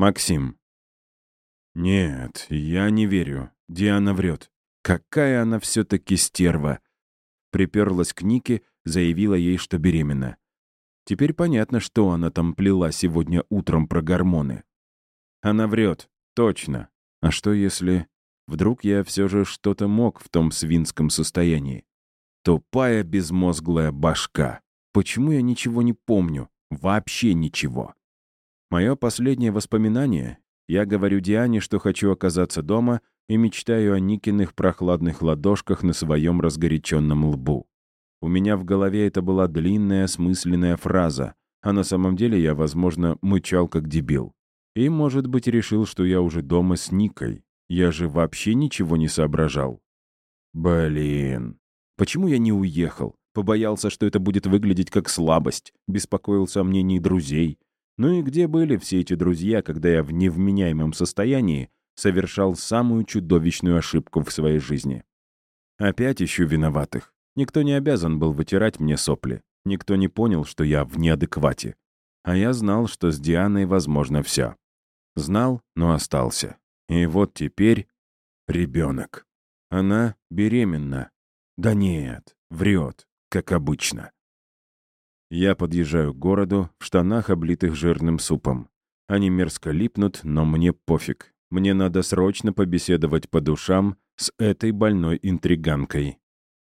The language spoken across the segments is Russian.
Максим. Нет, я не верю. Диана врет. Какая она все-таки стерва. Приперлась к Нике, заявила ей, что беременна. Теперь понятно, что она там плела сегодня утром про гормоны. Она врет, точно. А что если... Вдруг я все же что-то мог в том свинском состоянии? Тупая безмозглая башка. Почему я ничего не помню? Вообще ничего. Мое последнее воспоминание — я говорю Диане, что хочу оказаться дома и мечтаю о Никиных прохладных ладошках на своем разгоряченном лбу. У меня в голове это была длинная, осмысленная фраза, а на самом деле я, возможно, мычал как дебил. И, может быть, решил, что я уже дома с Никой. Я же вообще ничего не соображал. Блин. Почему я не уехал? Побоялся, что это будет выглядеть как слабость, беспокоился о мнении друзей. Ну и где были все эти друзья, когда я в невменяемом состоянии совершал самую чудовищную ошибку в своей жизни? Опять ищу виноватых. Никто не обязан был вытирать мне сопли. Никто не понял, что я в неадеквате. А я знал, что с Дианой возможно все. Знал, но остался. И вот теперь ребенок. Она беременна. Да нет, врет как обычно. Я подъезжаю к городу в штанах, облитых жирным супом. Они мерзко липнут, но мне пофиг. Мне надо срочно побеседовать по душам с этой больной интриганкой.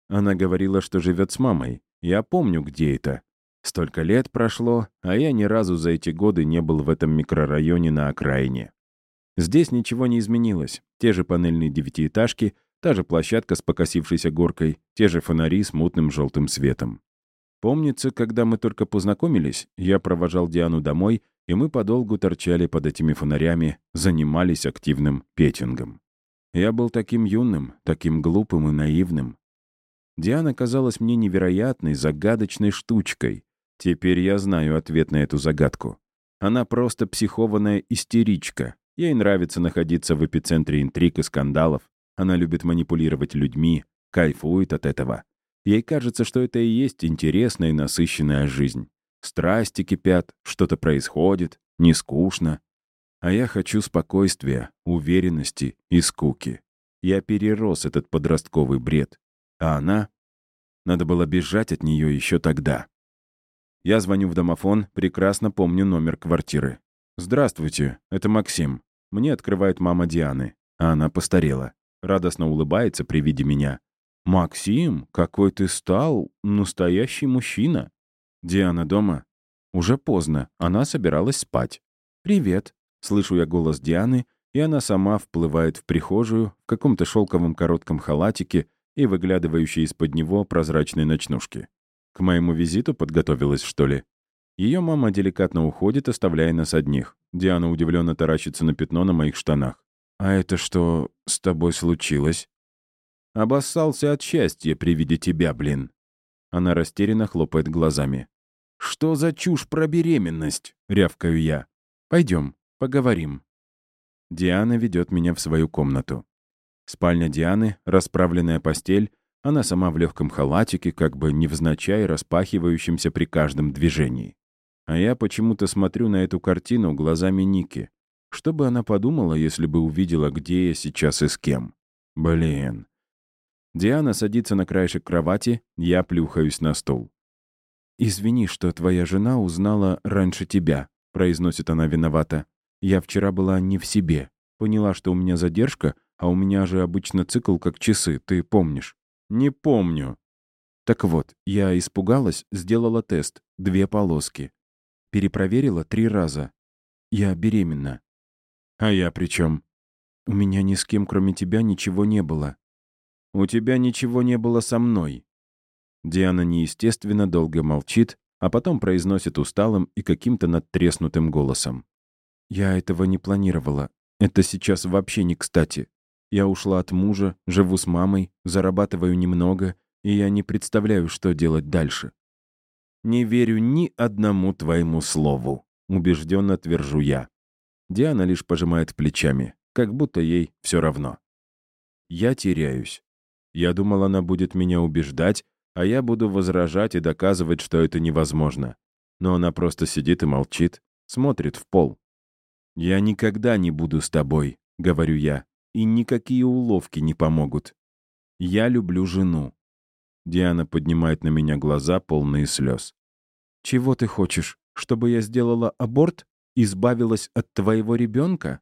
Она говорила, что живет с мамой. Я помню, где это. Столько лет прошло, а я ни разу за эти годы не был в этом микрорайоне на окраине. Здесь ничего не изменилось. Те же панельные девятиэтажки, Та же площадка с покосившейся горкой, те же фонари с мутным желтым светом. Помнится, когда мы только познакомились, я провожал Диану домой, и мы подолгу торчали под этими фонарями, занимались активным петингом. Я был таким юным, таким глупым и наивным. Диана казалась мне невероятной, загадочной штучкой. Теперь я знаю ответ на эту загадку. Она просто психованная истеричка. Ей нравится находиться в эпицентре интриг и скандалов, она любит манипулировать людьми, кайфует от этого. Ей кажется, что это и есть интересная и насыщенная жизнь. Страсти кипят, что-то происходит, не скучно. А я хочу спокойствия, уверенности и скуки. Я перерос этот подростковый бред. А она? Надо было бежать от нее еще тогда. Я звоню в домофон, прекрасно помню номер квартиры. «Здравствуйте, это Максим. Мне открывает мама Дианы, а она постарела радостно улыбается при виде меня. «Максим, какой ты стал настоящий мужчина!» «Диана дома?» «Уже поздно, она собиралась спать». «Привет», — слышу я голос Дианы, и она сама вплывает в прихожую в каком-то шелковом коротком халатике и выглядывающей из-под него прозрачной ночнушки. К моему визиту подготовилась, что ли? Ее мама деликатно уходит, оставляя нас одних. Диана удивленно таращится на пятно на моих штанах. «А это что с тобой случилось?» «Обоссался от счастья при виде тебя, блин». Она растерянно хлопает глазами. «Что за чушь про беременность?» — рявкаю я. Пойдем, поговорим». Диана ведет меня в свою комнату. Спальня Дианы, расправленная постель, она сама в легком халатике, как бы невзначай распахивающемся при каждом движении. А я почему-то смотрю на эту картину глазами Ники. Что бы она подумала, если бы увидела, где я сейчас и с кем? Блин. Диана садится на краешек кровати, я плюхаюсь на стул. «Извини, что твоя жена узнала раньше тебя», — произносит она виновата. «Я вчера была не в себе. Поняла, что у меня задержка, а у меня же обычно цикл как часы, ты помнишь?» «Не помню». Так вот, я испугалась, сделала тест, две полоски. Перепроверила три раза. Я беременна. «А я при чем? «У меня ни с кем, кроме тебя, ничего не было». «У тебя ничего не было со мной». Диана неестественно долго молчит, а потом произносит усталым и каким-то надтреснутым голосом. «Я этого не планировала. Это сейчас вообще не кстати. Я ушла от мужа, живу с мамой, зарабатываю немного, и я не представляю, что делать дальше». «Не верю ни одному твоему слову», — убежденно твержу я. Диана лишь пожимает плечами, как будто ей все равно. Я теряюсь. Я думал, она будет меня убеждать, а я буду возражать и доказывать, что это невозможно. Но она просто сидит и молчит, смотрит в пол. «Я никогда не буду с тобой», — говорю я, «и никакие уловки не помогут. Я люблю жену». Диана поднимает на меня глаза, полные слез. «Чего ты хочешь? Чтобы я сделала аборт? Избавилась от твоего ребенка?»